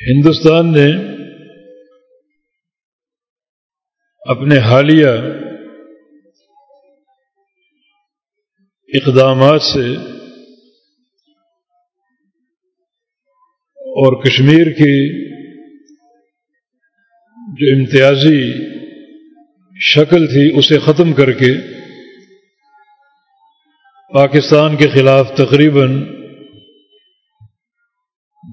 ہندوستان نے اپنے حالیہ اقدامات سے اور کشمیر کی جو امتیازی شکل تھی اسے ختم کر کے پاکستان کے خلاف تقریباً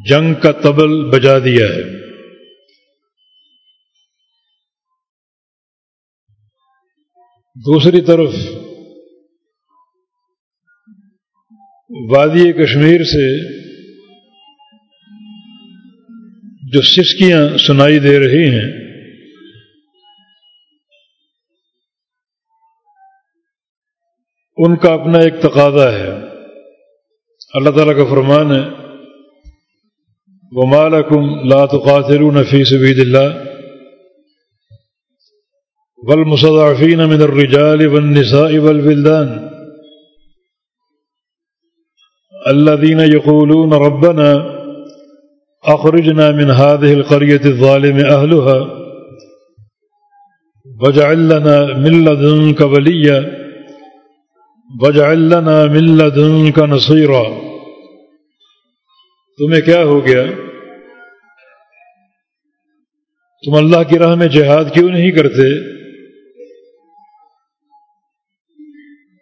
جنگ کا تبل بجا دیا ہے۔ دوسری طرف، وادی کشمیر سے جو سسکیاں سنائی دے رہی ہیں، ان کا اپنا ایک تقاضا ہے۔ اللہ تعالیٰ کا فرمان ہے ومالکم لا تقاتلون في سبيل الله والمستضعفين من الرجال والنساء والبلدان الذين يقولون ربنا أخرجنا من هذه القرية الظالم أهلها واجعل لنا من لدنك وليا واجعل لنا من لدنك نصيرا تمہیں کیا ہو گیا؟ تم اللہ کی راہ میں جہاد کیوں نہیں کرتے؟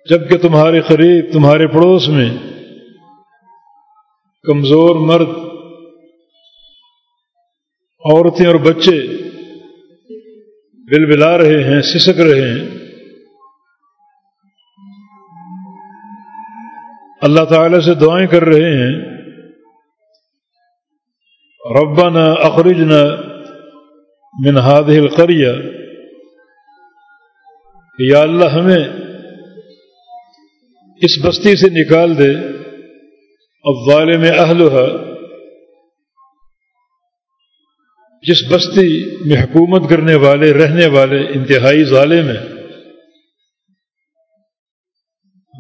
جبکہ تمہارے قریب، تمہارے پڑوس میں کمزور مرد، عورتیں اور بچے بل بلا رہے ہیں، سسک رہے ہیں۔ اللہ تعالی سے دعائیں کر رہے ہیں۔ ربنا اخرجنا من هذه القرية. یا اللہ ہمیں اس بستی سے نکال دے اب میں اہلها، جس بستی میں حکومت کرنے والے، رہنے والے انتہائی ظالم ہیں.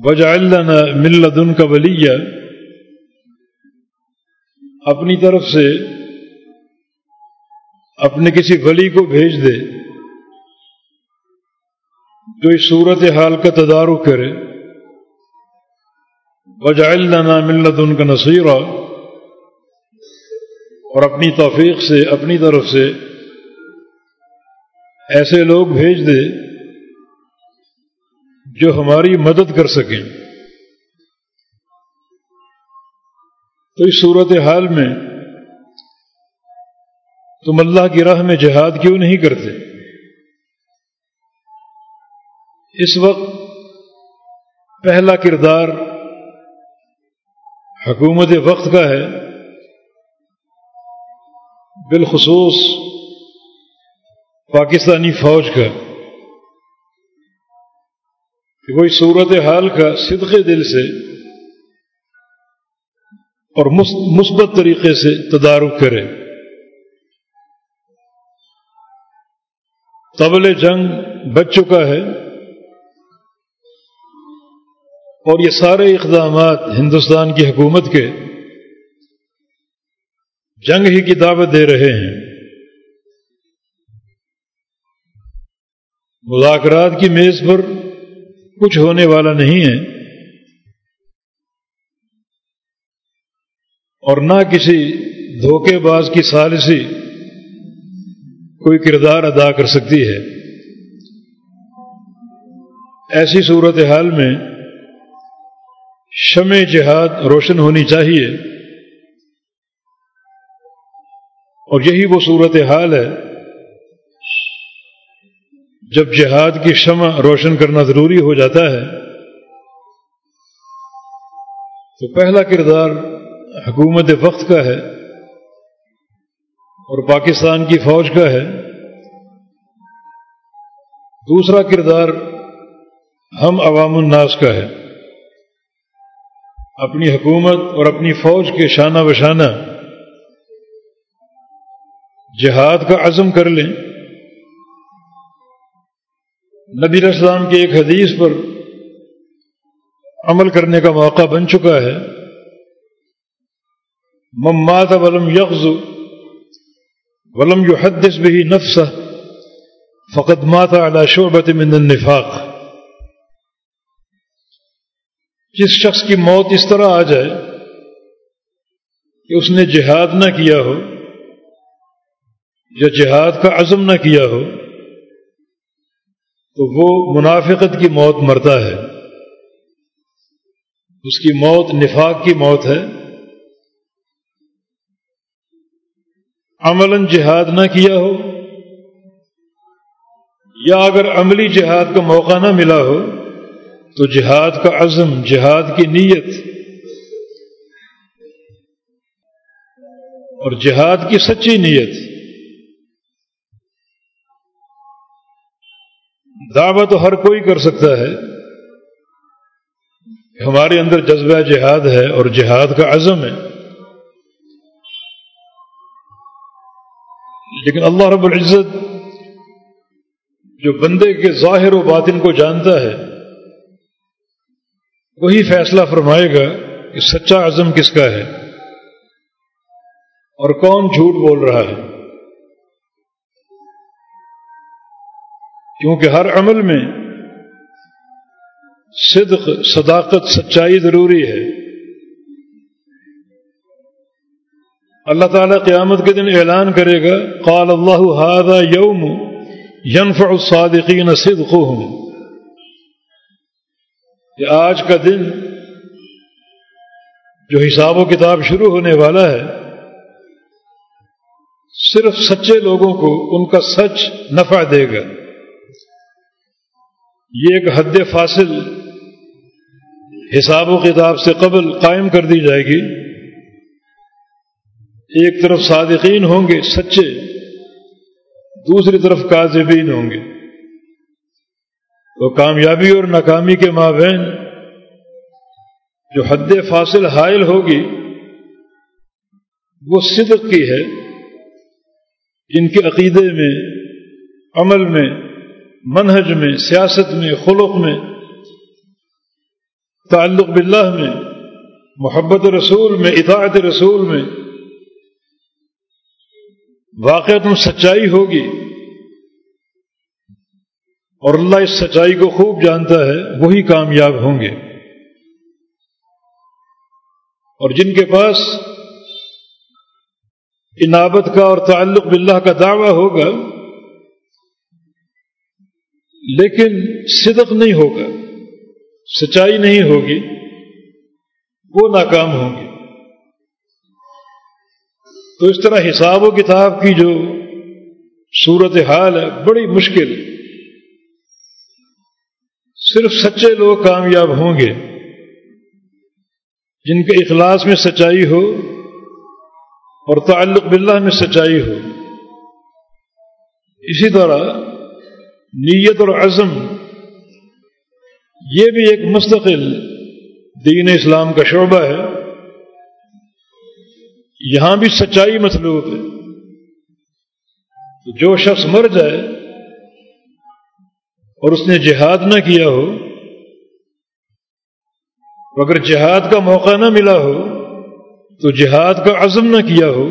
وجعل لنا من لدنك وليا۔ اپنی طرف سے اپنے کسی ولی کو بھیج دے جو اس صورت حال کا تدارک کرے۔ وجائل لنا ملت ان کا نصیرہ اور اپنی توفیق سے، اپنی طرف سے ایسے لوگ بھیج دے جو ہماری مدد کر سکیں۔ تو اس صورت حال میں تم اللہ کی راہ میں جہاد کیوں نہیں کرتے؟ اس وقت پہلا کردار حکومت وقت کا ہے۔ بالخصوص پاکستانی فوج کا۔ کہ وہ اس صورت حال کا صدق دل سے اور مثبت طریقے سے تدارک کرے۔ طبل جنگ بچ چکا ہے اور یہ سارے اقدامات ہندوستان کی حکومت کے جنگ ہی کی دعوت دے رہے ہیں۔ مذاکرات کی میز پر کچھ ہونے والا نہیں ہے۔ اور نہ کسی دھوکے باز کی سالسی کوئی کردار ادا کر سکتی ہے۔ ایسی صورت حال میں شمع جہاد روشن ہونی چاہیے۔ اور یہی وہ صورت حال ہے جب جہاد کی شمع روشن کرنا ضروری ہو جاتا ہے۔ تو پہلا کردار حکومت وقت کا ہے۔ اور پاکستان کی فوج کا ہے۔ دوسرا کردار ہم عوام الناس کا ہے۔ اپنی حکومت اور اپنی فوج کے شانہ بشانہ جہاد کا عزم کر لیں۔ نبی اسلام کے ایک حدیث پر عمل کرنے کا موقع بن چکا ہے۔ ممات ولم یغز ولم جو حدث بھی نفس فقط ماتا على شعبت من النفاق. جس شخص کی موت اس طرح آ جائے کہ اس نے جہاد نہ کیا ہو یا جہاد کا عزم نہ کیا ہو، تو وہ منافقت کی موت مرتا ہے۔ اس کی موت نفاق کی موت ہے۔ عملاً جہاد نہ کیا ہو، یا اگر عملی جہاد کا موقع نہ ملا ہو، تو جہاد کا عزم، جہاد کی نیت، اور جہاد کی سچی نیت۔ دعوت تو ہر کوئی کر سکتا ہے ہمارے اندر جذبہ جہاد ہے اور جہاد کا عزم ہے۔ لیکن اللہ رب العزت جو بندے کے ظاہر و باطن کو جانتا ہے، وہی فیصلہ فرمائے گا کہ سچا عزم کس کا ہے۔ اور کون جھوٹ بول رہا ہے۔ کیونکہ ہر عمل میں صدق، صداقت، سچائی ضروری ہے۔ اللہ تعالیٰ قیامت کے دن اعلان کرے گا، قال اللہ ہادہ یوم ینفع الصادقین صدقهم کہ آج کا دن جو حساب و کتاب شروع ہونے والا ہے، صرف سچے لوگوں کو ان کا سچ نفع دے گا۔ یہ ایک حد فاصل حساب و کتاب سے قبل قائم کر دی جائے گی۔ ایک طرف صادقین ہوں گے، سچے، دوسری طرف کاذبین ہوں گے۔ تو کامیابی اور ناکامی کے مابین، جو حد فاصل حائل ہوگی، وہ صدق کی ہے۔ جن کے عقیدے میں، عمل میں، منہج میں، سیاست میں، خلق میں، تعلق باللہ میں، محبت رسول میں، اطاعت رسول میں واقع تم سچائی ہوگی۔ اور اللہ اس سچائی کو خوب جانتا ہے، وہی کامیاب ہوں گے۔ اور جن کے پاس انابت کا اور تعلق باللہ کا دعویٰ ہوگا، لیکن صدق نہیں ہوگا، سچائی نہیں ہوگی، وہ ناکام ہوں گے۔ تو اس طرح حساب و کتاب کی جو صورت حال ہے، بڑی مشکل۔ صرف سچے لوگ کامیاب ہوں گے۔ جن کے اخلاص میں سچائی ہو اور تعلق باللہ میں سچائی ہو۔ اسی طرح نیت اور عزم، یہ بھی ایک مستقل دین اسلام کا شعبہ ہے۔ یہاں بھی سچائی مطلوب ہے۔ جو شخص مر جائے اور اس نے جہاد نہ کیا ہو، اگر جہاد کا موقع نہ ملا ہو، تو جہاد کا عزم نہ کیا ہو،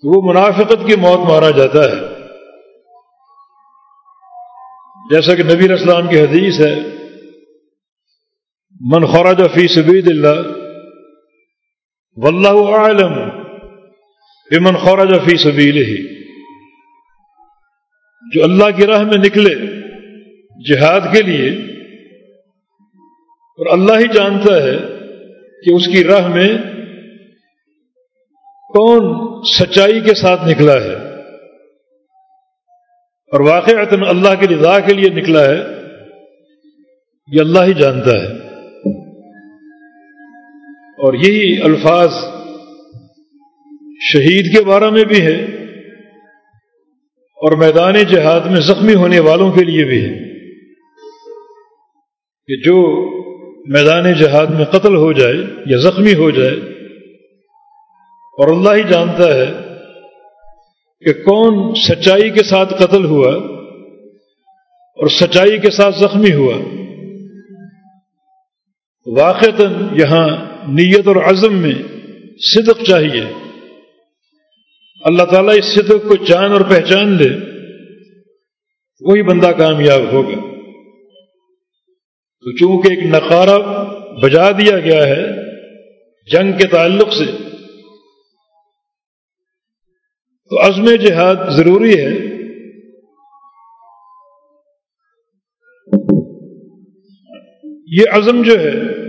تو وہ منافقت کی موت مارا جاتا ہے۔ جیسا کہ نبی اسلام کی حدیث ہے، من خراج فی سبید اللہ واللہ عالم بمن خرج فی سبیلہ۔ جو اللہ کی راہ میں نکلے جہاد کے لیے، اور اللہ ہی جانتا ہے کہ اس کی راہ میں کون سچائی کے ساتھ نکلا ہے۔ اور واقع اللہ کی رضا کے لیے نکلا ہے، یہ اللہ ہی جانتا ہے۔ اور یہی الفاظ شہید کے بارے میں بھی ہے اور میدان جہاد میں زخمی ہونے والوں کے لیے بھی ہے کہ جو میدان جہاد میں قتل ہو جائے یا زخمی ہو جائے، اور اللہ ہی جانتا ہے کہ کون سچائی کے ساتھ قتل ہوا اور سچائی کے ساتھ زخمی ہوا۔ واقعتا یہاں نیت اور عزم میں صدق چاہیے۔ اللہ تعالیٰ اس صدق کو جان اور پہچان لے، وہی بندہ کامیاب ہوگا۔ تو چونکہ ایک نقارہ بجا دیا گیا ہے جنگ کے تعلق سے، تو عزم جہاد ضروری ہے۔ یہ عزم جو ہے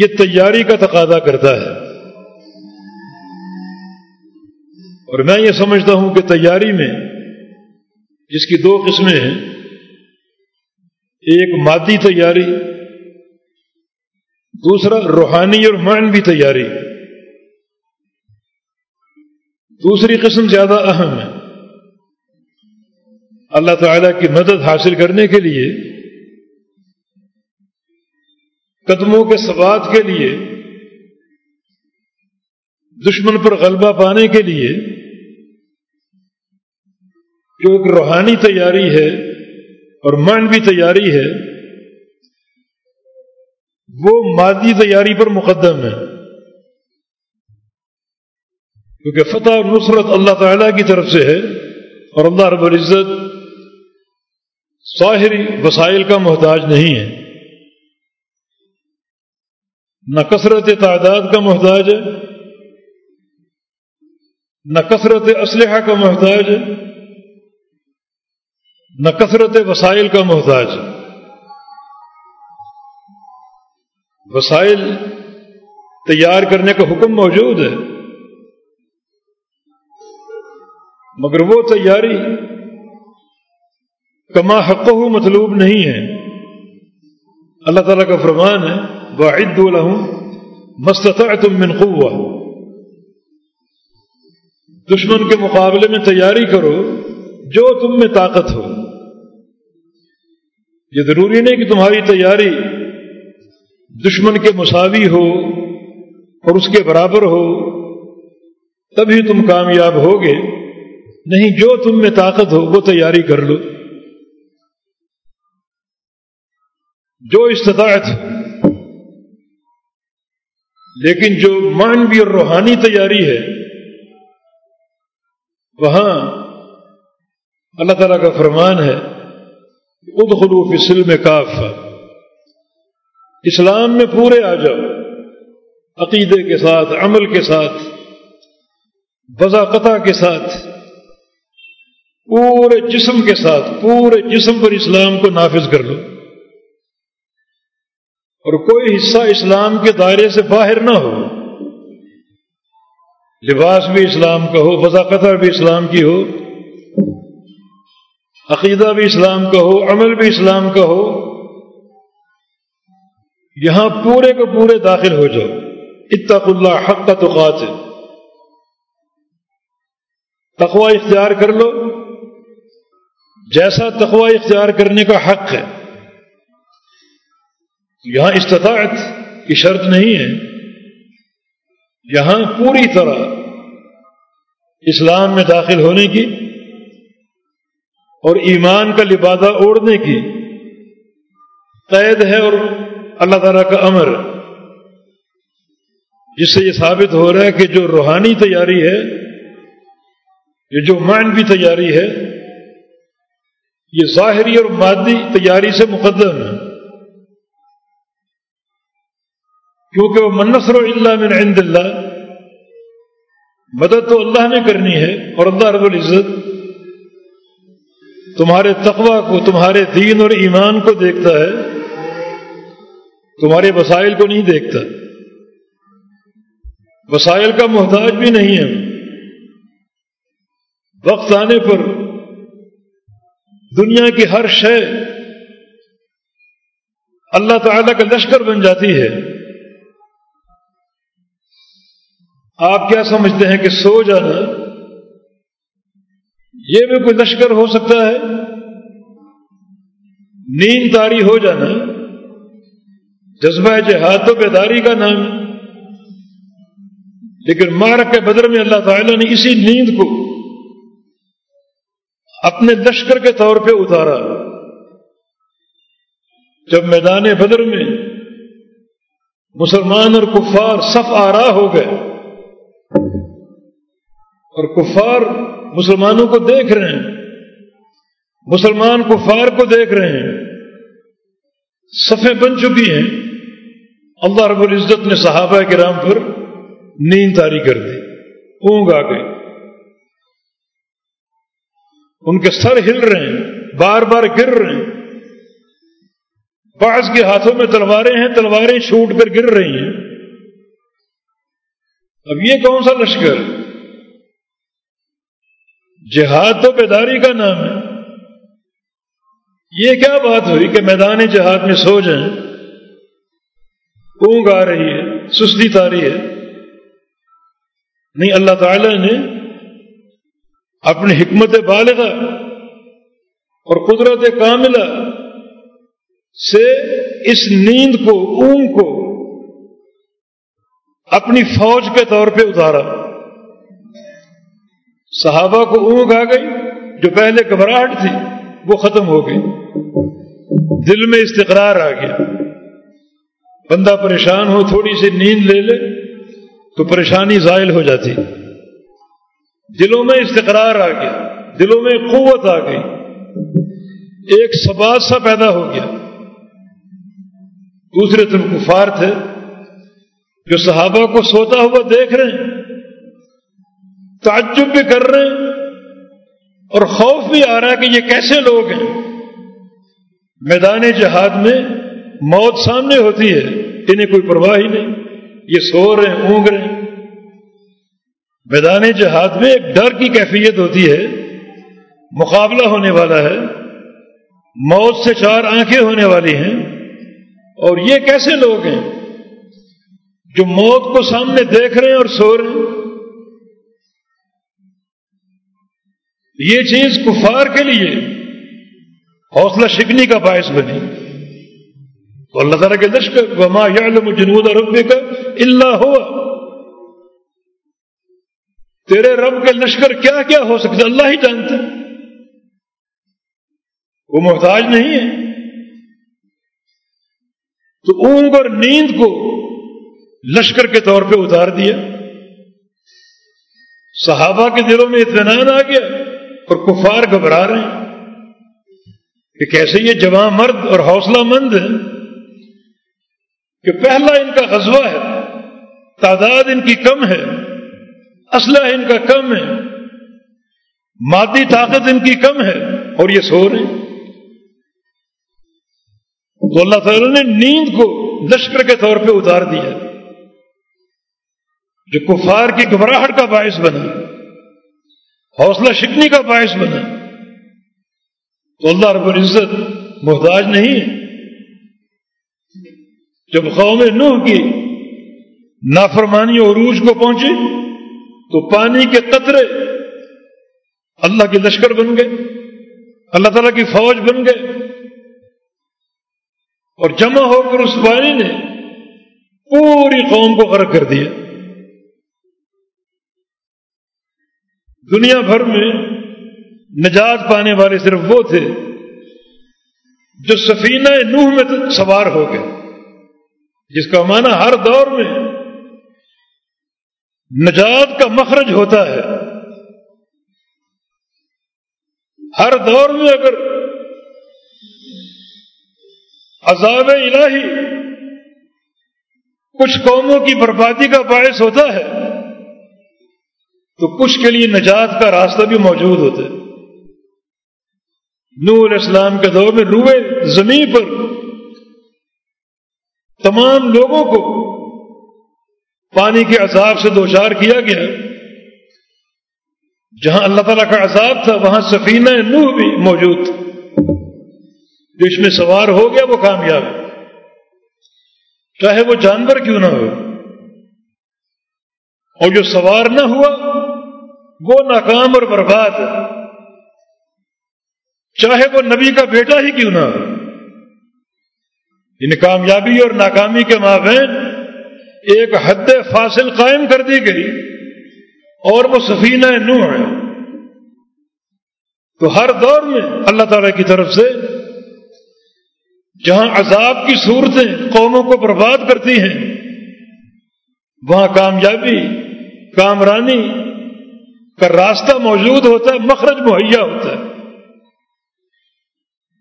یہ تیاری کا تقاضا کرتا ہے۔ اور میں یہ سمجھتا ہوں کہ تیاری میں جس کی دو قسمیں ہیں، ایک مادی تیاری، دوسرا روحانی اور معنوی تیاری۔ دوسری قسم زیادہ اہم ہے۔ اللہ تعالی کی مدد حاصل کرنے کے لیے قدموں کے ثبات کے لیے، دشمن پر غلبہ پانے کے لیے، جو ایک روحانی تیاری ہے اور معنوی تیاری ہے، وہ مادی تیاری پر مقدم ہے۔ کیونکہ فتح اور نصرت اللہ تعالی کی طرف سے ہے اور اللہ رب العزت ظاہری وسائل کا محتاج نہیں ہے۔ نہ کثرت تعداد کا محتاج ہے، نہ کثرت اسلحہ کا محتاج ہے، نہ کثرت وسائل کا محتاج ہے۔ وسائل تیار کرنے کا حکم موجود ہے، مگر وہ تیاری کما حق مطلوب نہیں ہے۔ اللہ تعالیٰ کا فرمان ہے واحد مستطع تم من قوہ دشمن کے مقابلے میں تیاری کرو، جو تم میں طاقت ہو۔ یہ ضروری نہیں کہ تمہاری تیاری دشمن کے مساوی ہو اور اس کے برابر ہو، تبھی تم کامیاب ہوگے۔ نہیں، جو تم میں طاقت ہو، وہ تیاری کر لو۔ جو استطاعت لیکن جو مانوی اور روحانی تیاری ہے، وہاں اللہ تعالیٰ کا فرمان ہے اد خلوف سلم کاف اسلام میں پورے آ جاؤ، عقیدے کے ساتھ، عمل کے ساتھ بذاقتہ کے ساتھ، پورے جسم کے ساتھ، پورے جسم پر اسلام کو نافذ کر لو۔ اور کوئی حصہ اسلام کے دائرے سے باہر نہ ہو، لباس بھی اسلام کا ہو وضاقت بھی اسلام کی ہو، عقیدہ بھی اسلام کا ہو، عمل بھی اسلام کا ہو، یہاں پورے کو پورے داخل ہو جاؤ۔ اتق اللہ حق کا توقات ہے تقوا اختیار کر لو۔ جیسا تقوا اختیار کرنے کا حق ہے۔ یہاں استطاعت کی شرط نہیں ہے۔ یہاں پوری طرح اسلام میں داخل ہونے کی اور ایمان کا لبادہ اوڑھنے کی قید ہے اور اللہ تعالیٰ کا امر۔ جس سے یہ ثابت ہو رہا ہے کہ جو روحانی تیاری ہے، یہ جو معنوی تیاری ہے، یہ ظاہری اور مادی تیاری سے مقدم۔ کیونکہ وہ منصر اللہ من عند اللہ۔ مدد تو اللہ نے کرنی ہے اور اللہ رب العزت تمہارے تقوی کو، تمہارے دین اور ایمان کو دیکھتا ہے۔ تمہارے وسائل کو نہیں دیکھتا۔ وسائل کا محتاج بھی نہیں ہے۔ وقت آنے پر دنیا کی ہر شے اللہ تعالی کا لشکر بن جاتی ہے۔ آپ کیا سمجھتے ہیں کہ سو جانا یہ بھی کوئی لشکر ہو سکتا ہے؟ نیند تاری ہو جانا، جذبہ جہاد تو بیداری کا نام، لیکن مارک کے بدر میں اللہ تعالیٰ نے اسی نیند کو اپنے لشکر کے طور پہ اتارا۔ جب میدان بدر میں مسلمان اور کفار صف آرا ہو گئے اور کفار مسلمانوں کو دیکھ رہے ہیں۔ مسلمان کفار کو دیکھ رہے ہیں۔ صفیں بن چکی ہیں۔ اللہ رب العزت نے صحابہ کے رام پر نیند تاری کر دی۔ اونگ آ گئی ان کے سر ہل رہے ہیں۔ بار بار گر رہے ہیں۔ بعض کے ہاتھوں میں تلواریں ہیں، تلواریں چھوٹ کر گر رہی ہیں۔ اب یہ کون سا لشکر؟ جہاد تو بیداری کا نام ہے۔ یہ کیا بات ہوئی کہ میدان جہاد میں سو جائیں؟ اونگ آ رہی ہے، سستی تاری ہے۔ نہیں، اللہ تعالی نے اپنی حکمت بالغہ اور قدرت کاملہ سے اس نیند کو، اونگ کو اپنی فوج کے طور پہ اتارا۔ صحابہ کو اونگ آ گئی جو پہلے گھبراہٹ تھی، وہ ختم ہو گئی۔ دل میں استقرار آ گیا۔ بندہ پریشان ہو، تھوڑی سی نیند لے لے تو پریشانی زائل ہو جاتی۔ دلوں میں استقرار آ گیا، دلوں میں قوت آ گئی۔ ایک سبات سا پیدا ہو گیا۔ دوسرے تم کفار تھے جو صحابہ کو سوتا ہوا دیکھ رہے ہیں۔ تعجب بھی کر رہے ہیں اور خوف بھی آ رہا ہے کہ یہ کیسے لوگ ہیں۔ میدان جہاد میں موت سامنے ہوتی ہے، انہیں کوئی پرواہ ہی نہیں۔ یہ سو رہے ہیں، اونگ رہے ہیں۔ میدان جہاد میں ایک ڈر کی کیفیت ہوتی ہے۔ مقابلہ ہونے والا ہے۔ موت سے چار آنکھیں ہونے والی ہیں۔ اور یہ کیسے لوگ ہیں؟ جو موت کو سامنے دیکھ رہے ہیں اور سو رہے ہیں۔ یہ چیز کفار کے لیے حوصلہ شکنی کا باعث بنی۔ تو اللہ تعالیٰ کے لشکر وما یعلم جنود رب کا اللہ ہوا تیرے رب کے لشکر کیا کیا ہو سکتا اللہ ہی جانتا۔ وہ محتاج نہیں ہے۔ تو اونگ اور نیند کو لشکر کے طور پہ اتار دیا۔ صحابہ کے دلوں میں اطمینان آ گیا۔ اور کفار گھبرا رہے ہیں کہ کیسے یہ جوان مرد اور حوصلہ مند ہے کہ پہلا ان کا غزوہ ہے، تعداد ان کی کم ہے، اسلحہ ان کا کم ہے، مادی طاقت ان کی کم ہے اور یہ سو رہے ہیں۔ تو اللہ تعالیٰ نے نیند کو لشکر کے طور پہ اتار دیا جو کفار کی گھبراہٹ کا باعث بنا۔ حوصلہ شکنی کا باعث بنا تو اللہ رب العزت محتاج نہیں جب قوم نوح کی نافرمانی عروج کو پہنچی تو پانی کے قطرے اللہ کے لشکر بن گئے، اللہ تعالیٰ کی فوج بن گئے۔ اور جمع ہو کر اس پانی نے پوری قوم کو غرق کر دیا۔ دنیا بھر میں نجات پانے والے صرف وہ تھے جو سفینہ نوح میں سوار ہو گئے، جس کا معنی ہر دور میں نجات کا مخرج ہوتا ہے۔ ہر دور میں اگر عذاب الہی کچھ قوموں کی بربادی کا باعث ہوتا ہے تو کچھ کے لیے نجات کا راستہ بھی موجود ہوتا ہے۔ نور اسلام کے دور میں روئے زمین پر تمام لوگوں کو پانی کے عذاب سے دوچار کیا گیا۔ جہاں اللہ تعالیٰ کا عذاب تھا، وہاں سفینہ نوح بھی موجود تھا۔ جو اس میں سوار ہو گیا، وہ کامیاب۔ چاہے وہ جانور کیوں نہ ہو۔ اور جو سوار نہ ہوا وہ ناکام اور برباد۔ چاہے وہ نبی کا بیٹا ہی کیوں نہ ہو۔ ان کامیابی اور ناکامی کے مابین ایک حد فاصل قائم کر دی گئی اور وہ سفینہ نو ہے۔ تو ہر دور میں اللہ تعالی کی طرف سے جہاں عذاب کی صورتیں قوموں کو برباد کرتی ہیں، وہاں کامیابی، کامرانی کا راستہ موجود ہوتا ہے، مخرج مہیا ہوتا ہے۔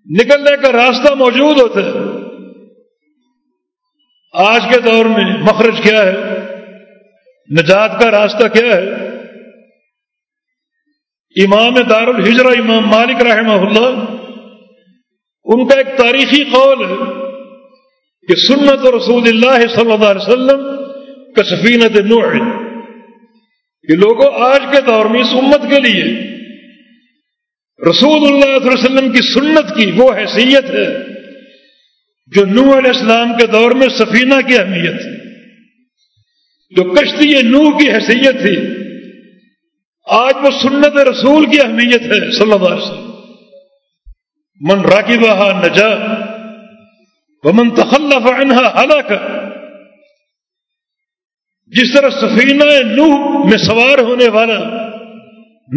نکلنے کا راستہ موجود ہوتا ہے۔ آج کے دور میں مخرج کیا ہے؟ نجات کا راستہ کیا ہے؟ امام دار الحجرہ امام مالک رحمہ اللہ، ان کا ایک تاریخی قول ہے کہ سنت رسول اللہ صلی اللہ علیہ وسلم کا سفینت نوع کہ لوگوں، آج کے دور میں اس امت کے لیے رسول اللہ علیہ وسلم کی سنت کی وہ حیثیت ہے جو نو علیہ السلام کے دور میں سفینہ کی اہمیت تھی جو کشتی نو کی حیثیت تھی، آج وہ سنت رسول کی اہمیت ہے صلی اللہ علیہ وسلم۔ من راکی بہا نجا، ومن تخلف عنها ہلاک جس طرح سفینہ نوح میں سوار ہونے والا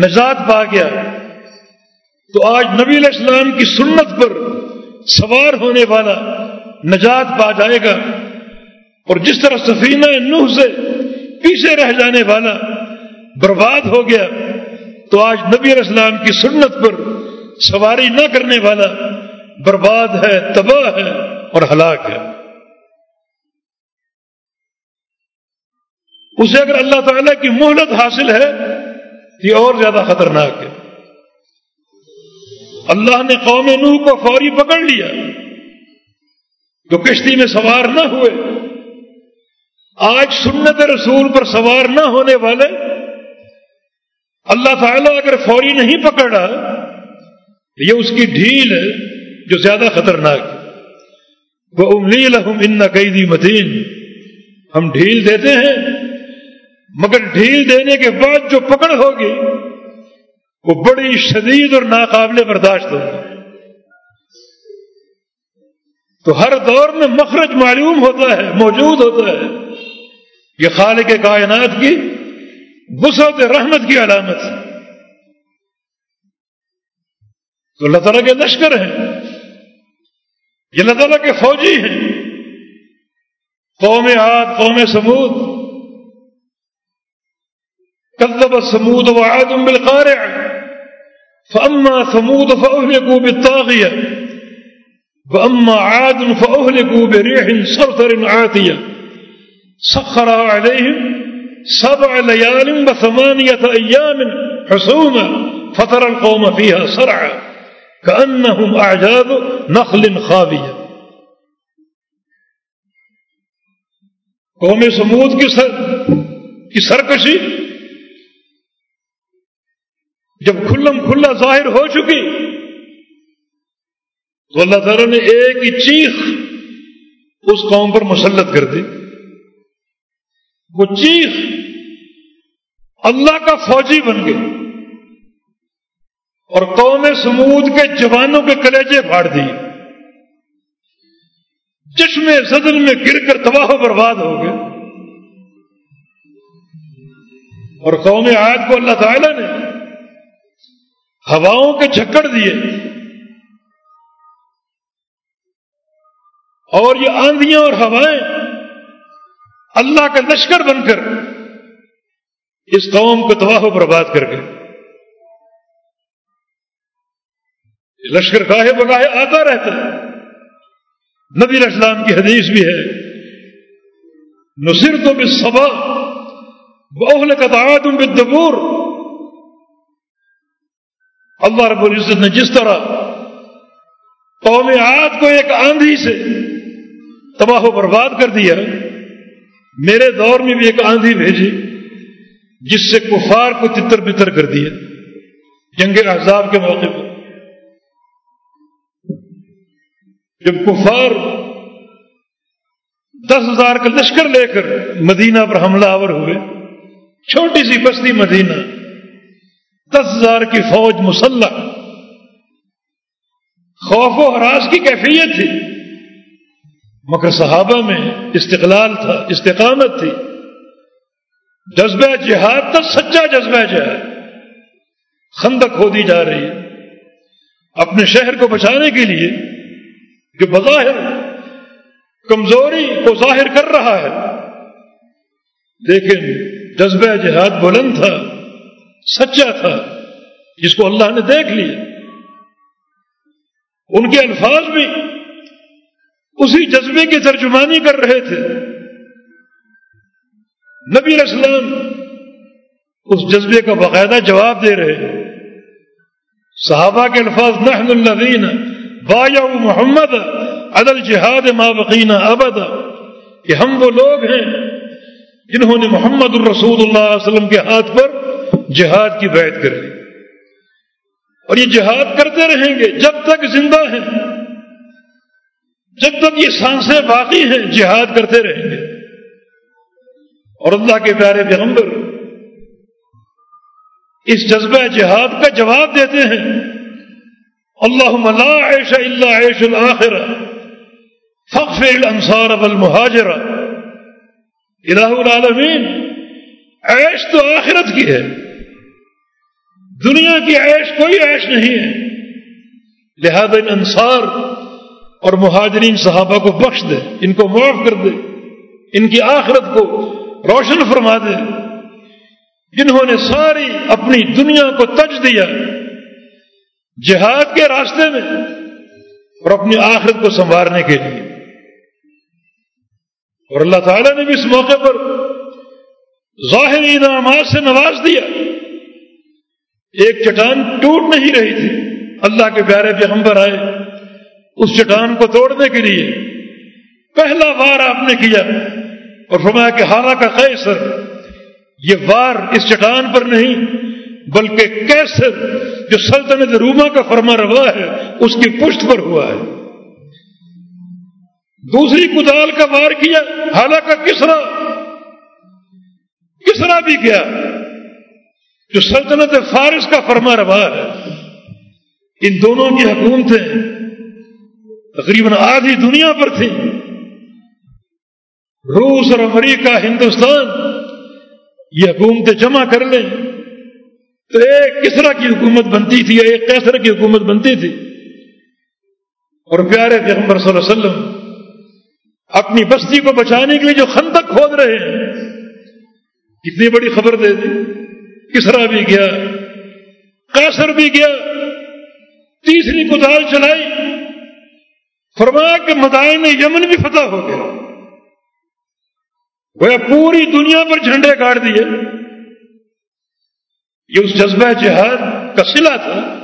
نجات پا گیا۔ تو آج نبی علیہ السلام کی سنت پر سوار ہونے والا نجات پا جائے گا۔ اور جس طرح سفینہ نوح سے پیچھے رہ جانے والا برباد ہو گیا، تو آج نبی علیہ السلام کی سنت پر سواری نہ کرنے والا برباد ہے، تباہ ہے اور ہلاک ہے۔ اسے اگر اللہ تعالیٰ کی مہلت حاصل ہے یہ اور زیادہ خطرناک ہے۔ اللہ نے قوم نوح کو فوری پکڑ لیا جو کشتی میں سوار نہ ہوئے۔ آج سنت رسول پر سوار نہ ہونے والے اللہ تعالیٰ اگر فوری نہیں پکڑا یہ اس کی ڈھیل ہے جو زیادہ خطرناک ہے۔ وہ املی لحم ان قیدی مدین ہم ڈھیل دیتے ہیں مگر ڈھیل دینے کے بعد جو پکڑ ہوگی، وہ بڑی شدید اور ناقابل برداشت ہوگی۔ تو ہر دور میں مخرج معلوم ہوتا ہے، موجود ہوتا ہے۔ یہ خالق کائنات کی وسعت رحمت کی علامت ہے۔ تو اللہ تعالیٰ کے لشکر ہیں۔ یہ اللہ تعالیٰ کے فوجی ہیں۔ قوم عاد، قوم سمود كذب الثمود وعاد بالقارع. فأما ثمود فأهلكوا بالطاغية. وأما عاد فأهلكوا بريح صرصر عاتية. سخرها عليهم سبع ليال وثمانية أيام حسوما فترى القوم فيها صرعا. كأنهم أعجاز نخل خاوية. قوم سمود کی سر کی سرکشی جب کھلم کھلا ظاہر ہو چکی تو اللہ تعالیٰ نے ایک ہی چیخ اس قوم پر مسلط کر دی۔ وہ چیخ اللہ کا فوجی بن گئی اور قوم سمود کے جوانوں کے کلیجے پھاڑ دیے۔ چشمے زدن میں گر کر تباہ و برباد ہو گئے۔ اور قوم عاد کو اللہ تعالی نے ہواؤں کے جھکڑ دیے۔ اور یہ آندیاں اور ہوائیں اللہ کا لشکر بن کر اس قوم کو تباہ و برباد کر گئے۔ لشکر گاہے بگاہے آتا رہتا ہے۔ نبی اسلام کی حدیث بھی ہے۔ نصر تو بھی سبا بہل کا تعدم بدبور اللہ رب العزت نے جس طرح قوم عاد کو ایک آندھی سے تباہ و برباد کر دیا، میرے دور میں بھی ایک آندھی بھیجی، جس سے کفار کو تتر بتر کر دیا، جنگ احزاب کے موقع پر۔ جب کفار دس ہزار کا لشکر لے کر مدینہ پر حملہ آور ہوئے، چھوٹی سی بستی مدینہ دس ہزار کی فوج مسلح. خوف و حراس کی کیفیت تھی. مگر صحابہ میں استقلال تھا، استقامت تھی. جذبہ جہاد تھا، سچا جذبہ جہاد. خندق کھودی جا رہی. ہے اپنے شہر کو بچانے کے لیے جو بظاہر کمزوری کو ظاہر کر رہا ہے. لیکن جذبہ جہاد بلند تھا۔ سچا تھا، جس کو اللہ نے دیکھ لیا۔ ان کے الفاظ بھی اسی جذبے کی ترجمانی کر رہے تھے۔ نبی اسلام اس جذبے کا باقاعدہ جواب دے رہے صحابہ کے الفاظ، نحن الذین بایا محمد عدل جہاد ما بقین ابد کہ ہم وہ لوگ ہیں جنہوں نے محمد الرسول اللہ علیہ وسلم کے ہاتھ پر جہاد کی بیعت کر لی اور یہ جہاد کرتے رہیں گے جب تک زندہ ہیں۔ جب تک یہ سانسیں باقی ہیں، جہاد کرتے رہیں گے۔ اور اللہ کے پیارے پیغمبر، اس جذبہ جہاد کا جواب دیتے ہیں۔ اللہ لا عیش اللہ عیش الآخر فخر الانصار والمہاجر الہ العالمین، عیش تو آخرت کی ہے۔ دنیا کی عیش کوئی عیش نہیں ہے۔ لہذا ان انصار اور مہاجرین صحابہ کو بخش دے، ان کو معاف کر دے، ان کی آخرت کو روشن فرما دے۔ جنہوں نے ساری اپنی دنیا کو تج دیا، جہاد کے راستے میں اور اپنی آخرت کو سنوارنے کے لیے۔ اور اللہ تعالیٰ نے بھی اس موقع پر ظاہری انعامات سے نواز دیا۔ ایک چٹان ٹوٹ نہیں رہی تھی۔ اللہ کے پیارے پیغمبر آئے۔ اس چٹان کو توڑنے کے لیے پہلا وار آپ نے کیا۔ اور فرمایا کہ ہارا کا قیصر، یہ وار اس چٹان پر نہیں، بلکہ کیسر جو سلطنت روما کا فرما روا ہے، اس کی پشت پر ہوا ہے۔ دوسری کدال کا وار کیا حالانکہ کسرا۔ کسرا بھی کیا۔ جو سلطنت فارس کا فرما روا ہے، ان دونوں کی حکومتیں تقریباً آدھی دنیا پر تھیں۔ روس اور امریکہ، ہندوستان، یہ حکومتیں جمع کر لیں۔ تو ایک کسرا کی حکومت بنتی تھی، ایک کیسر کی حکومت بنتی تھی۔ اور پیارے پیغمبر صلی اللہ علیہ وسلم، اپنی بستی کو بچانے کے لیے جو خندق کھود رہے ہیں، کتنی بڑی خبر دے دی۔ کسرا بھی گیا کیسر بھی گیا، تیسری کدال چلائی۔ فرمایا کہ مدائن یمن بھی فتح ہو گیا وہ پوری دنیا پر جھنڈے کاٹ دیے۔ یہ اس جذبہ جہاد کا سلا تھا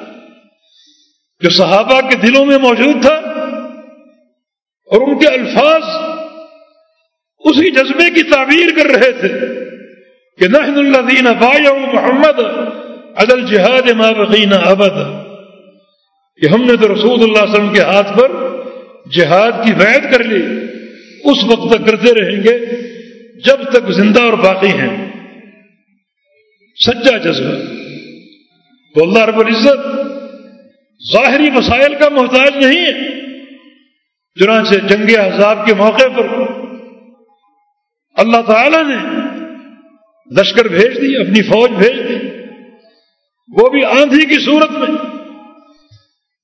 جو صحابہ کے دلوں میں موجود تھا اور ان کے الفاظ اسی جذبے کی تعبیر کر رہے تھے۔ کہ نحن اللہ دین محمد عدل جہاد ما بقین ابد. کہ ہم نے تو رسول اللہ علیہ وسلم کے ہاتھ پر جہاد کی وعد کر لی، اس وقت تک کرتے رہیں گے، جب تک زندہ اور باقی ہیں۔ سچا جذبہ۔ تو اللہ رب العزت ظاہری مسائل کا محتاج نہیں ہے، چنانچہ جنگ عذاب کے موقع پر۔ اللہ تعالی نے لشکر بھیج دی، اپنی فوج بھیج دی۔ وہ بھی آندھی کی صورت میں،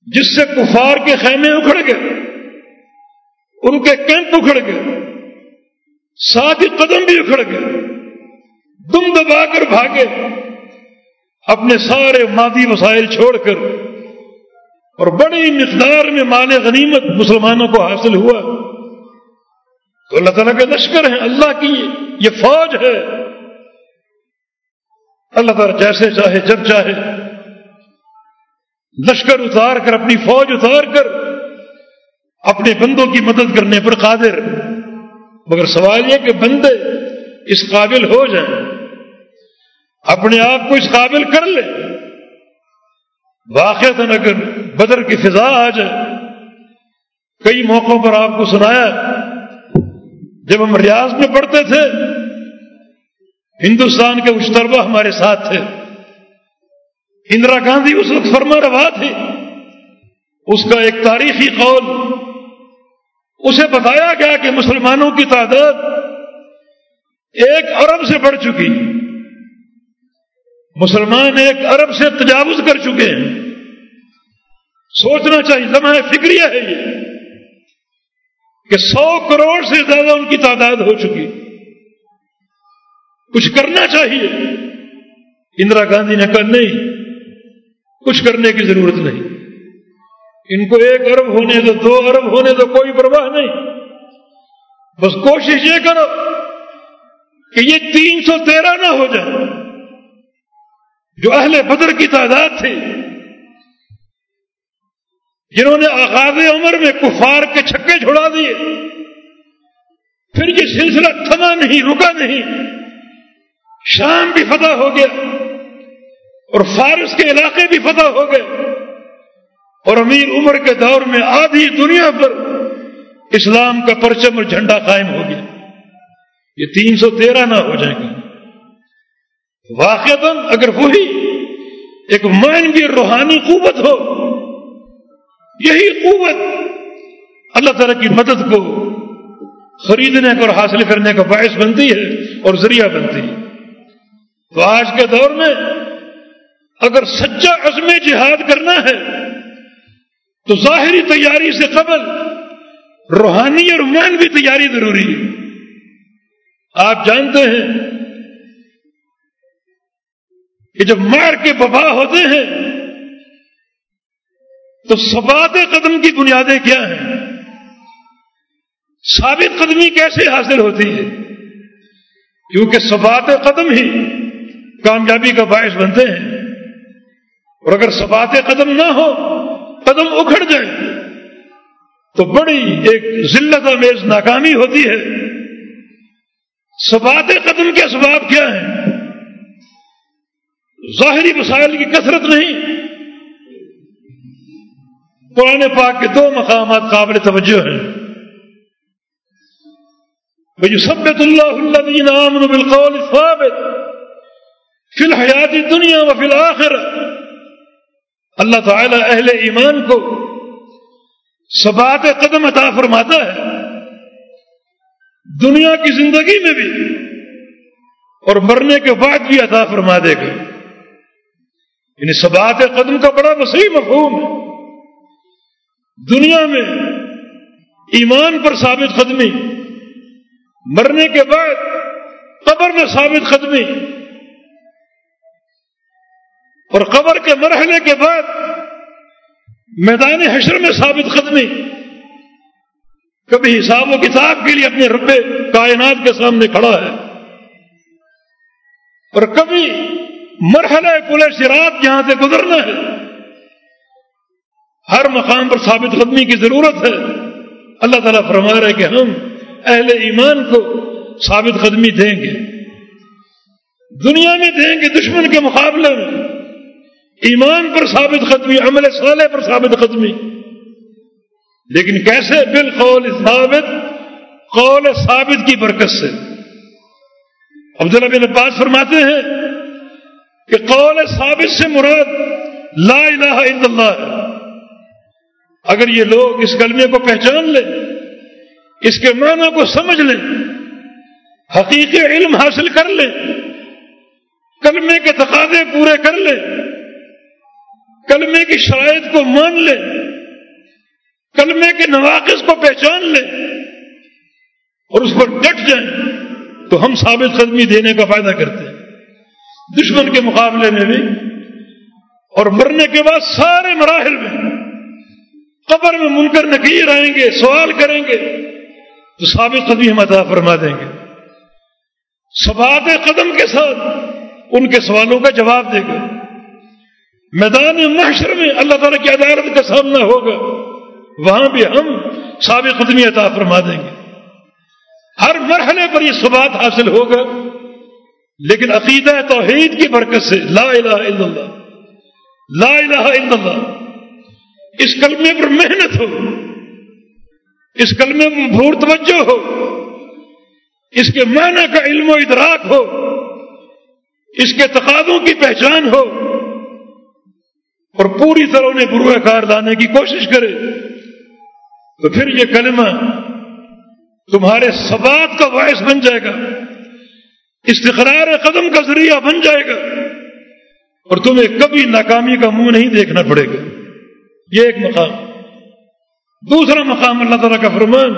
جس سے کفار کے خیمے اکھڑ گئے ان کے کیمپ اکھڑ گئے ساتھ ہی قدم بھی اکھڑ گئے، دم دبا کر بھاگے، اپنے سارے مادی وسائل چھوڑ کر، اور بڑی مقدار میں مال غنیمت مسلمانوں کو حاصل ہوا۔ تو اللہ تعالیٰ کے لشکر ہیں، اللہ کی یہ فوج ہے۔ اللہ تعالیٰ جیسے چاہے، جب چاہے۔ لشکر اتار کر، اپنی فوج اتار کر، اپنے بندوں کی مدد کرنے پر قادر۔ مگر سوال یہ کہ بندے اس قابل ہو جائیں، اپنے آپ کو اس قابل کر لیں۔ واقع اگر بدر کی فضا آ جائے، کئی موقعوں پر آپ کو سنایا، جب ہم ریاض میں پڑھتے تھے ہندوستان کے اشتربا ہمارے ساتھ تھے۔ اندرا گاندھی اس وقت فرما روا تھی اس کا ایک تاریخی قول اسے بتایا گیا کہ مسلمانوں کی تعداد ایک ارب سے بڑھ چکی۔ مسلمان ایک ارب سے تجاوز کر چکے ہیں۔ سوچنا چاہیے لمحہ فکریہ ہے یہ کہ سو کروڑ سے زیادہ ان کی تعداد ہو چکی۔ کچھ کرنا چاہیے۔ اندرا گاندھی نے کہا، نہیں، کچھ کرنے کی ضرورت نہیں۔ ان کو ایک ارب ہونے دو دو ارب ہونے دو، کوئی پرواہ نہیں۔ بس کوشش یہ کرو کہ یہ تین سو تیرہ نہ ہو جائے۔ جو اہل بدر کی تعداد تھی، جنہوں نے آغاز عمر میں کفار کے چھکے چھڑا دیے، پھر یہ سلسلہ تھما نہیں، رکا نہیں۔ شام بھی فتح ہو گیا اور فارس کے علاقے بھی فتح ہو گئے اور امیر عمر کے دور میں آدھی دنیا پر اسلام کا پرچم اور جھنڈا قائم ہو گیا۔ یہ تین سو تیرہ نہ ہو جائے گا واقع اگر وہی ایک معنوی روحانی قوت ہو، یہی قوت اللہ تعالی کی مدد کو خریدنے کا اور حاصل کرنے کا باعث بنتی ہے اور ذریعہ بنتی ہے۔ تو آج کے دور میں اگر سچا عزم جہاد کرنا ہے، تو ظاہری تیاری سے قبل روحانی اور معنوی تیاری ضروری ہے۔ آپ جانتے ہیں کہ جب مار کے ببا ہوتے ہیں، تو سبات قدم کی بنیادیں کیا ہیں؟ ثابت قدمی کیسے حاصل ہوتی ہے کیونکہ سبات قدم ہی کامیابی کا باعث بنتے ہیں۔ اور اگر سبات قدم نہ ہو، قدم اکھڑ جائے، تو بڑی ایک ذلت امیز ناکامی ہوتی ہے۔ سبات قدم کے اسباب کیا ہیں؟ ظاہری مسائل کی کثرت نہیں۔ قرآن پاک کے دو مقامات قابل توجہ ہیں۔ بھائی سبت اللہ الذین آمنوا بالقول الثابت۔ فی الحیات دنیا و فی الآخر اللہ تعالی اہل ایمان کو سبات قدم عطا فرماتا ہے دنیا کی زندگی میں بھی اور مرنے کے بعد بھی عطا فرما دے گا. یعنی سبات قدم کا بڑا وسیع مفہوم ہے. دنیا میں ایمان پر ثابت قدمی، مرنے کے بعد قبر میں ثابت قدمی اور قبر کے مرحلے کے بعد میدان حشر میں ثابت قدمی۔ کبھی حساب و کتاب کے لیے اپنے رب کائنات کے سامنے کھڑا ہے۔ اور کبھی مرحلہ پل سرات یہاں سے گزرنا ہے۔ ہر مقام پر ثابت قدمی کی ضرورت ہے۔ اللہ تعالیٰ فرما رہے کہ ہم اہل ایمان کو ثابت قدمی دیں گے۔ دنیا میں دیں گے دشمن کے مقابلے میں۔ ایمان پر ثابت قدمی عمل صالح پر ثابت قدمی لیکن کیسے؟ بالقول ثابت، قول ثابت کی برکت سے۔ عبداللہ بن عباس فرماتے ہیں کہ قول ثابت سے مراد لا الہ الا اللہ ہے۔ اگر یہ لوگ اس کلمے کو پہچان لیں، اس کے معنی کو سمجھ لیں، حقیقی علم حاصل کر لیں، کلمے کے تقاضے پورے کر لیں کلمے کی شرائط کو مان لیں کلمے کے نواقص کو پہچان لیں اور اس پر ڈٹ جائیں تو ہم ثابت قدمی دینے کا فائدہ کرتے ہیں۔ دشمن کے مقابلے میں بھی اور مرنے کے بعد سارے مراحل میں قبر میں منکر نکیر آئیں گے، سوال کریں گے، تو ثابت قدمی ہم عطا فرما دیں گے۔ سبات قدم کے ساتھ ان کے سوالوں کا جواب دے گا میدان محشر میں اللہ تعالیٰ کی عدالت کا سامنا ہوگا۔ وہاں بھی ہم سابق قدمی عطا فرما دیں گے۔ ہر مرحلے پر یہ سبات حاصل ہوگا۔ لیکن عقیدہ توحید کی برکت سے لا الہ الا اللہ، لا الہ الا اللہ۔ اس کلمے پر محنت ہو، اس کلمے میں بھور توجہ ہو، اس کے معنی کا علم و ادراک ہو، اس کے تقاضوں کی پہچان ہو۔ اور پوری طرح انہیں گروہ کار لانے کی کوشش کرے، تو پھر یہ کلمہ تمہارے سبات کا باعث بن جائے گا، استقرار قدم کا ذریعہ بن جائے گا، اور تمہیں کبھی ناکامی کا منہ نہیں دیکھنا پڑے گا۔ یہ ایک مقام۔ دوسرا مقام اللہ تعالیٰ کا فرمان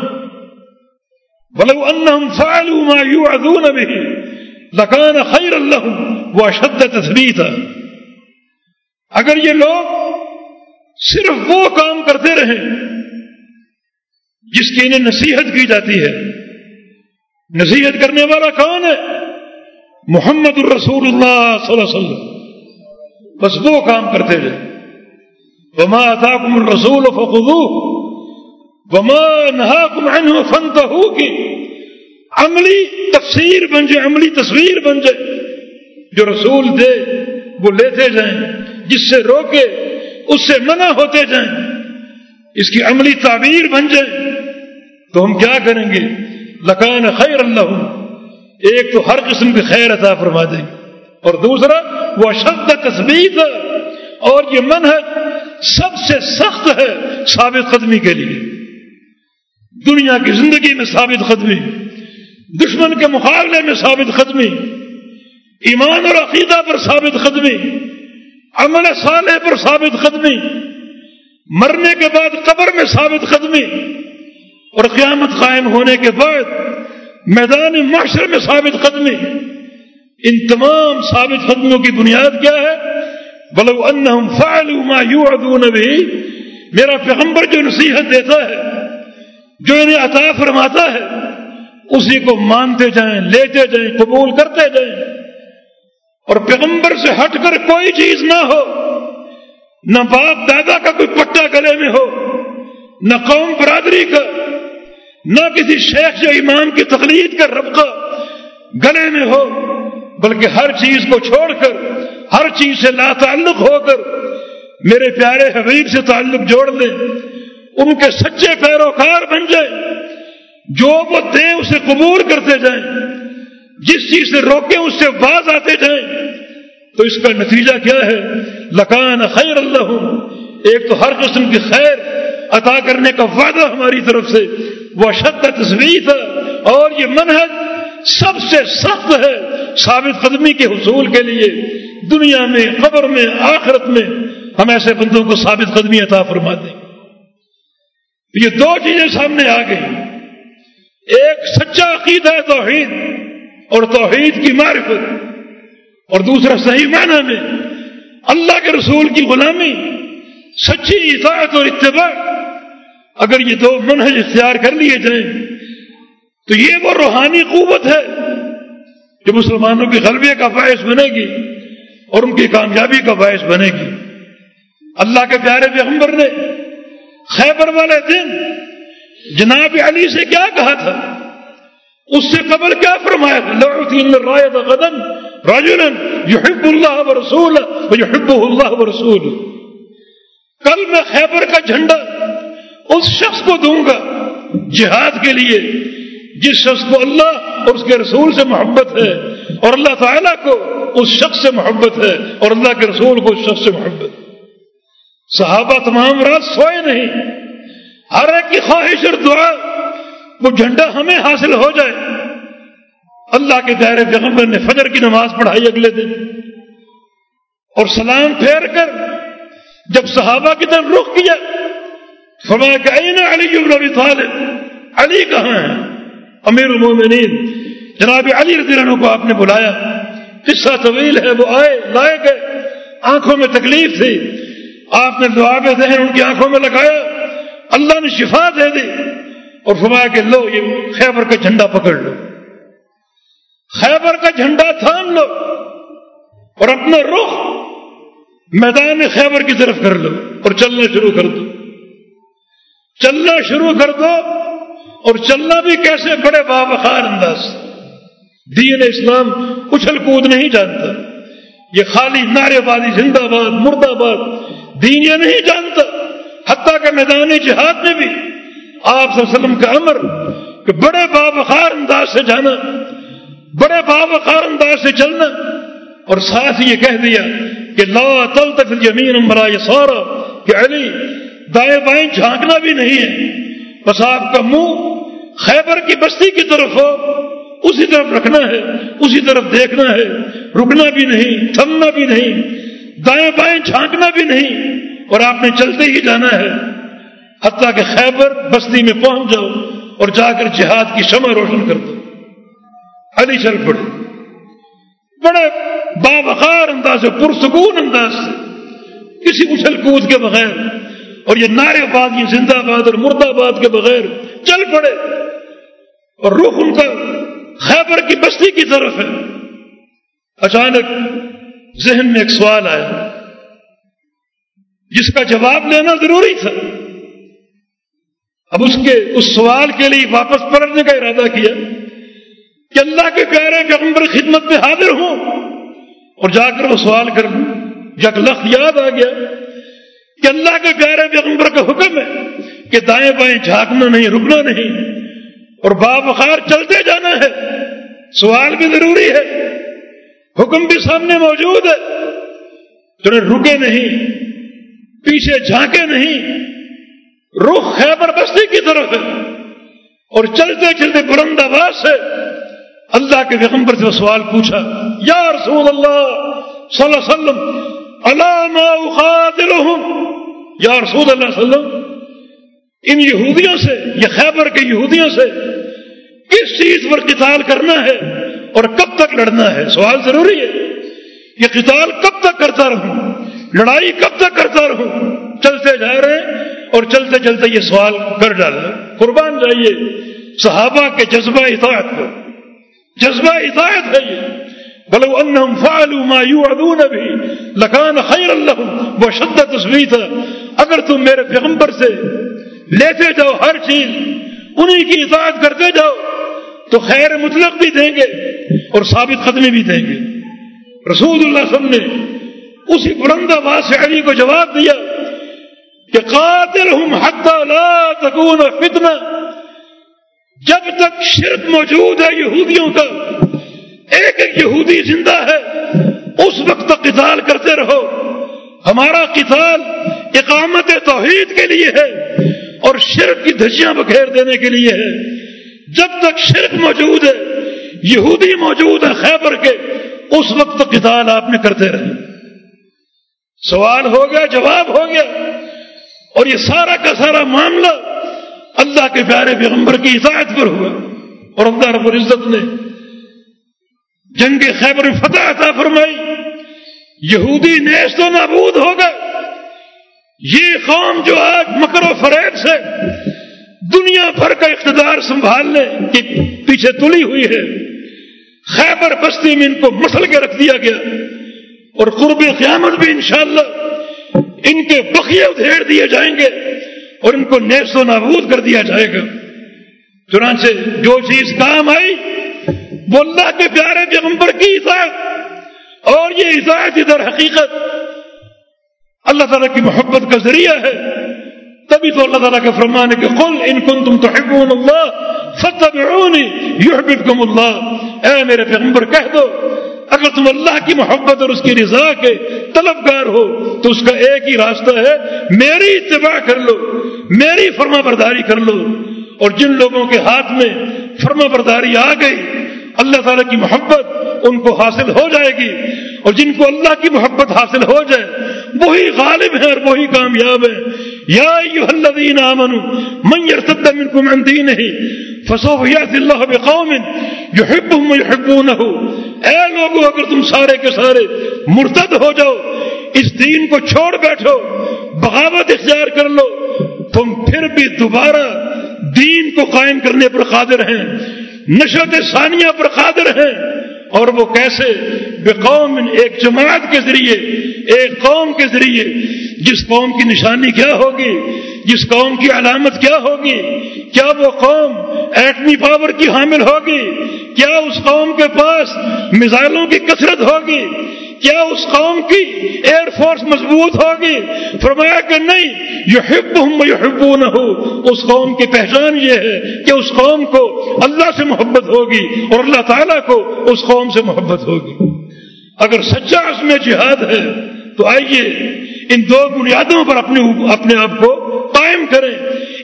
بلو ان فعلوا ما يوعدون به لكان خير لهم وہ اشد تصویر اگر یہ لوگ صرف وہ کام کرتے رہیں جس کی انہیں نصیحت کی جاتی ہے۔ نصیحت کرنے والا کون ہے؟ محمد الرسول اللہ صلی اللہ علیہ وسلم۔ بس وہ کام کرتے رہے وما اتاکم الرسول فخو وما نہاکم عنہ فنتہو کی عملی تفسیر بن جائے، عملی تصویر بن جائے۔ جو رسول دے، وہ لیتے جائیں۔ جس سے روکے، اس سے منع ہوتے جائیں۔ اس کی عملی تعبیر بن جائے۔ تو ہم کیا کریں گے؟ لکان خیر اللہ ایک تو ہر قسم کی خیر عطا فرما دیں۔ گے اور دوسرا، وہ اشد تصویر اور یہ منحج سب سے سخت ہے ثابت قدمی کے لیے۔ دنیا کی زندگی میں ثابت قدمی، دشمن کے مقابلے میں ثابت قدمی، ایمان اور عقیدہ پر ثابت قدمی۔ عمل صالح پر ثابت قدمی، مرنے کے بعد قبر میں ثابت قدمی اور قیامت قائم ہونے کے بعد میدان معاشر میں ثابت قدمی۔ ان تمام ثابت قدمیوں کی بنیاد کیا ہے؟ بلو ان فعلوا ما یوعدون بھی میرا پیغمبر جو نصیحت دیتا ہے، جو انہیں عطا فرماتا ہے، اسی کو مانتے جائیں، لیتے جائیں، قبول کرتے جائیں۔ اور پیغمبر سے ہٹ کر کوئی چیز نہ ہو، نہ باپ دادا کا کوئی پٹا گلے میں ہو، نہ قوم برادری کا، نہ کسی شیخ یا امام کی تقلید کا ربقہ گلے میں ہو، بلکہ ہر چیز کو چھوڑ کر، ہر چیز سے لا تعلق ہو کر میرے پیارے حبیب سے تعلق جوڑ دیں ان کے سچے پیروکار بن جائیں جو وہ دیں اسے قبول کرتے جائیں۔ جس چیز سے روکیں اس سے باز آتے جائیں۔ تو اس کا نتیجہ کیا ہے؟ لکان خیر اللہ ایک تو ہر قسم کی خیر عطا کرنے کا وعدہ ہماری طرف سے۔ وہ شد تصویر ہے اور یہ منحج سب سے سخت ہے ثابت قدمی کے حصول کے لیے۔ دنیا میں، قبر میں، آخرت میں ہم ایسے بندوں کو ثابت قدمی عطا فرما دیں یہ دو چیزیں سامنے آ گئی ایک سچا عقید ہے توحید۔ اور توحید کی معرفت، اور دوسرا صحیح معنی میں اللہ کے رسول کی غلامی، سچی اطاعت اور اتباع۔ اگر یہ دو منہج اختیار کر لیے جائیں، تو یہ وہ روحانی قوت ہے جو مسلمانوں کے غلبے کا باعث بنے گی اور ان کی کامیابی کا باعث بنے گی۔ اللہ کے پیارے پیغمبر نے خیبر والے دن جناب علی سے کیا کہا تھا؟ اس سے قبل کیا فرمایا تھا؟ قدم یحب اللہ رسول یحب اللہ رسول کل میں خیبر کا جھنڈا اس شخص کو دوں گا جہاد کے لیے، جس شخص کو اللہ اور اس کے رسول سے محبت ہے اور اللہ تعالیٰ کو اس شخص سے محبت ہے اور اللہ کے رسول کو اس شخص سے محبت صحابہ تمام رات سوئے نہیں، ہر ایک کی خواہش اور دعا وہ جھنڈا ہمیں حاصل ہو جائے۔ اللہ کے دائرے پیغمبر نے فجر کی نماز پڑھائی اگلے دن۔ اور سلام پھیر کر جب صحابہ کی طرف رخ کیا، فرمایا کہ علی ابن طالب، علی کہاں ہے امیر المومنین، جناب علی رضی اللہ کو آپ نے بلایا۔ قصہ طویل ہے، وہ آئے، لائے گئے۔ آنکھوں میں تکلیف تھی۔ آپ نے دعا میں ذہن ان کی آنکھوں میں لگایا۔ اللہ نے شفا دے دی۔ اور فرمایا کہ لو، یہ خیبر کا جھنڈا پکڑ لو۔ خیبر کا جھنڈا تھام لو اور اپنا رخ میدان خیبر کی طرف کر لو اور چلنا شروع کر دو۔ چلنا شروع کر دو اور چلنا بھی کیسے بڑے باوقار انداز۔ دین اسلام اچھل کود نہیں جانتا۔ یہ خالی نعرے بازی زندہ باد مرد آباد دین یہ نہیں جانتا۔ حتیٰ کہ میدان جہاد میں بھی آپ صلی اللہ علیہ وسلم کا امر کہ بڑے باوقار انداز سے جانا، بڑے باوقار انداز سے چلنا، اور ساتھ یہ کہہ دیا کہ لا تل تک زمین امرا یہ سورا کہ علی، دائیں بائیں جھانکنا بھی نہیں ہے، بس آپ کا منہ خیبر کی بستی کی طرف ہو، اسی طرف رکھنا ہے، اسی طرف دیکھنا ہے، رکنا بھی نہیں، تھمنا بھی نہیں، دائیں بائیں جھانکنا بھی نہیں، اور آپ نے چلتے ہی جانا ہے۔ حتیٰ کہ خیبر بستی میں پہنچ جاؤ اور جا کر جہاد کی شمع روشن کر دو۔ علی چل پڑے بڑے باوقار انداز سے، پرسکون انداز سے، کسی اچھل کود کے بغیر اور یہ نعرے باد یہ زندہ باد اور مرد آباد کے بغیر چل پڑے۔ اور رخ ان کا خیبر کی بستی کی طرف ہے۔ اچانک ذہن میں ایک سوال آیا۔ جس کا جواب لینا ضروری تھا۔ اب اس کے، اس سوال کے لیے واپس پلٹنے کا ارادہ کیا کہ اللہ کے پیارے پیغمبر خدمت میں حاضر ہوں اور جا کر وہ سوال کر لوں جگ لخت یاد آ گیا کہ اللہ کے پیارے پیغمبر کا حکم ہے کہ دائیں بائیں جھانکنا نہیں، رکنا نہیں اور بابخار چلتے جانا ہے۔ سوال بھی ضروری ہے، حکم بھی سامنے موجود ہے۔ تو رکے نہیں، پیچھے جھانکے نہیں رخ خیبر بستی کی طرف ہے۔ اور چلتے چلتے بلند آواز سے اللہ کے پیغمبر سے سوال پوچھا، یا رسول اللہ صلی اللہ علیہ وسلم علامہ یا رسول اللہ علیہ وسلم، ان یہودیوں سے یہ خیبر کے یہودیوں سے کس چیز پر قتال کرنا ہے اور کب تک لڑنا ہے؟ سوال ضروری ہے۔ یہ قتال کب تک کرتا رہوں؟ لڑائی کب تک کرتا رہوں؟ چلتے جا رہے ہیں۔ اور چلتے چلتے یہ سوال کر ڈالا قربان جائیے، صحابہ کے جذبہ اطاعت کو جذبہ اطاعت ہے یہ۔ بلو انہم فعلوا ما یوعدون بھی لکان خیر اللہ وہ شدت تصویر اگر تم میرے پیغمبر سے لیتے جاؤ ہر چیز، انہی کی اطاعت کرتے جاؤ، تو خیر مطلق بھی دیں گے اور ثابت قدمی بھی دیں گے۔ رسول اللہ صلی اللہ علیہ وسلم نے اسی بلند آواز سے علی کو جواب دیا۔ کہ قاتل ہوں لا تکون فتنہ۔ جب تک شرک موجود ہے یہودیوں کا، ایک ایک یہودی زندہ ہے، اس وقت تک قتال کرتے رہو۔ ہمارا قتال اقامت توحید کے لیے ہے اور شرک کی دھجیاں بکھیر دینے کے لیے ہے۔ جب تک شرک موجود ہے، یہودی موجود ہے خیبر کے، اس وقت قتال آپ نے کرتے رہے۔ سوال ہو گیا، جواب ہو گیا۔ اور یہ سارا کا سارا معاملہ اللہ کے پیارے پیغمبر کی ہدایت پر ہوا اور اللہ رب العزت نے جنگ خیبر فتح عطا فرمائی۔ یہودی نیست و نابود ہوگا یہ قوم جو آج مکر و فریب سے دنیا بھر کا اقتدار سنبھالنے کی پیچھے تلی ہوئی ہے۔ خیبر بستی میں ان کو مسل کے رکھ دیا گیا اور قرب قیامت بھی انشاءاللہ ان کے بقیے ادھیڑ دیے جائیں گے اور ان کو نیس و نابود کر دیا جائے گا۔ چنانچہ جو چیز کام آئی، وہ اللہ کے پیارے پیغمبر کی اطاعت اور یہ اطاعت ادھر حقیقت اللہ تعالیٰ کی محبت کا ذریعہ ہے۔ تبھی تو اللہ تعالیٰ کے فرمانے کے قل ان کن تم تو اللہ فتبعونی یحببکم اللہ۔ اے میرے پیغمبر، کہہ دو اگر تم اللہ کی محبت اور اس کی رضا کے طلبگار ہو، تو اس کا ایک ہی راستہ ہے، میری اتباع کر لو، میری فرما برداری کر لو۔ اور جن لوگوں کے ہاتھ میں فرما برداری آ گئی، اللہ تعالیٰ کی محبت ان کو حاصل ہو جائے گی اور جن کو اللہ کی محبت حاصل ہو جائے، وہی غالب ہے اور وہی کامیاب ہے یا الذین آمنوا، من يرتد منكم عن دینه فسوف يأتي الله بقوم يحبهم ويحبونه اے لوگوں اگر تم سارے کے سارے مرتد ہو جاؤ، اس دین کو چھوڑ بیٹھو، بغاوت اختیار کر لو، تم پھر بھی دوبارہ دین کو قائم کرنے پر قادر ہیں نشت ثانیہ پر قادر ہیں۔ اور وہ کیسے بے قوم ایک جماعت کے ذریعے، ایک قوم کے ذریعے، جس قوم کی نشانی کیا ہوگی، جس قوم کی علامت کیا ہوگی، کیا وہ قوم ایٹمی پاور کی حامل ہوگی، کیا اس قوم کے پاس میزائلوں کی کثرت ہوگی کیا اس قوم کی ایئر فورس مضبوط ہوگی۔ فرمایا کہ نہیں یہ حب ہوں نہ ہو اس قوم کی پہچان یہ ہے کہ اس قوم کو اللہ سے محبت ہوگی اور اللہ تعالیٰ کو اس قوم سے محبت ہوگی۔ اگر سچا اس میں جہاد ہے، تو آئیے ان دو بنیادوں پر اپنے اپنے آپ کو قائم کریں۔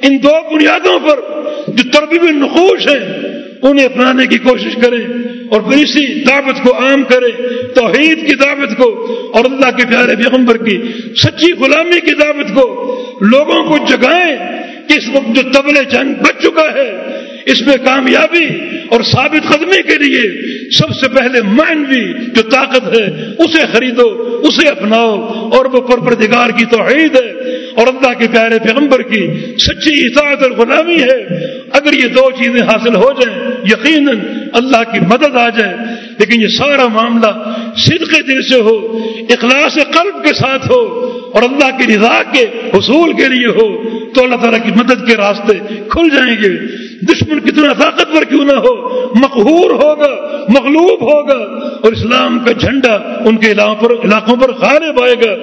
ان دو بنیادوں پر جو تربیب نقوش ہیں، انہیں اپنانے کی کوشش کریں۔ اور پھر اسی دعوت کو عام کرے، توحید کی دعوت کو اور اللہ کے پیارے پیغمبر کی، سچی غلامی کی دعوت کو لوگوں کو جگائیں کہ اس وقت جو تبل جنگ بچ چکا ہے اس میں کامیابی اور ثابت قدمی کے لیے سب سے پہلے معنوی جو طاقت ہے، اسے خریدو، اسے اپناؤ اور وہ پروردگار کی توحید ہے۔ اور اللہ کے پیارے پیغمبر کی سچی اطاعت اور غلامی ہے۔ اگر یہ دو چیزیں حاصل ہو جائیں، یقیناً اللہ کی مدد آ جائے۔ لیکن یہ سارا معاملہ صدق دل سے ہو، اخلاص قلب کے ساتھ ہو اور اللہ کی رضا کے حصول کے لیے ہو، تو اللہ تعالیٰ کی مدد کے راستے کھل جائیں گے۔ دشمن کتنا طاقتور کیوں نہ ہو؟ مقہور ہوگا، مغلوب ہوگا، اور اسلام کا جھنڈا ان کے علاقوں پر غالب آئے گا۔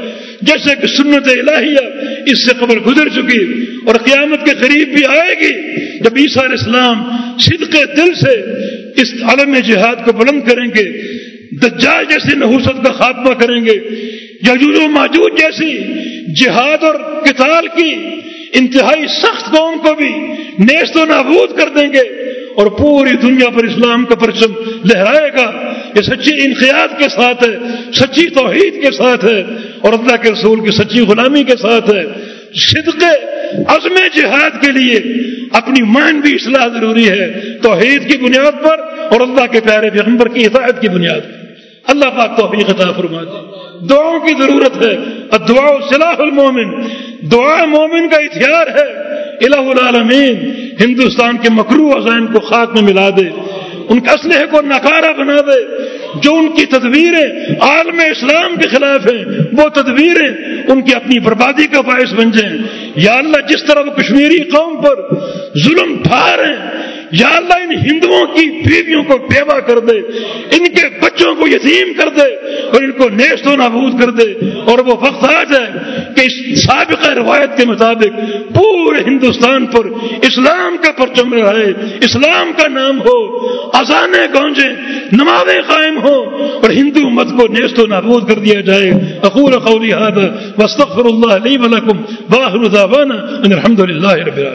جیسے کہ سنت الہیہ اس سے قبل گزر چکی اور قیامت کے قریب بھی آئے گی۔ جب عیسیٰ علیہ السلام صدق دل سے اس عالم جہاد کو بلند کریں گے، دجال جیسی نحوست کا خاتمہ کریں گے یجوج و ماجوج جیسی جہاد اور کتال کی انتہائی سخت قوم کو بھی نیست و نابود کر دیں گے اور پوری دنیا پر اسلام کا پرچم لہرائے گا یہ سچی انقیات کے ساتھ ہے، سچی توحید کے ساتھ ہے اور اللہ کے رسول کی سچی غلامی کے ساتھ ہے۔ صدق عزم جہاد کے لیے اپنی مان بھی اصلاح ضروری ہے۔ توحید کی بنیاد پر اور اللہ کے پیارے پیغمبر کی حفاظت کی بنیاد پر۔ اللہ پاک توفیق عطا فرما دے دعاؤں کی ضرورت ہے۔ دعا صلاح المومن۔ دعا مومن کا اتحار ہے۔ الہ العالمین، ہندوستان کے مکرو عزائن کو خاک میں ملا دے۔ ان کے اسلحے کو ناکارہ بنا دے۔ جو ان کی تدبیریں عالم اسلام کے خلاف ہیں، وہ تدبیریں ان کی اپنی بربادی کا باعث بن جائیں۔ یا اللہ، جس طرح وہ کشمیری قوم پر ظلم ٹھا رہے ہیں یا اللہ ان ہندوؤں کی بیویوں کو بیوہ کر دے، ان کے بچوں کو یتیم کر دے اور ان کو نیست و نابود کر دے۔ اور وہ وقت آ جائے کہ اس سابقہ روایت کے مطابق پورے ہندوستان پر اسلام کا پرچم رہے اسلام کا نام ہو اذانیں گونجیں نمازیں قائم ہو اور ہندو مت کو نیست و نابود کر دیا جائے۔ اقول قولی هذا واستغفر الله لي ولكم واخر دعوانا ان الحمد لله رب العالمين۔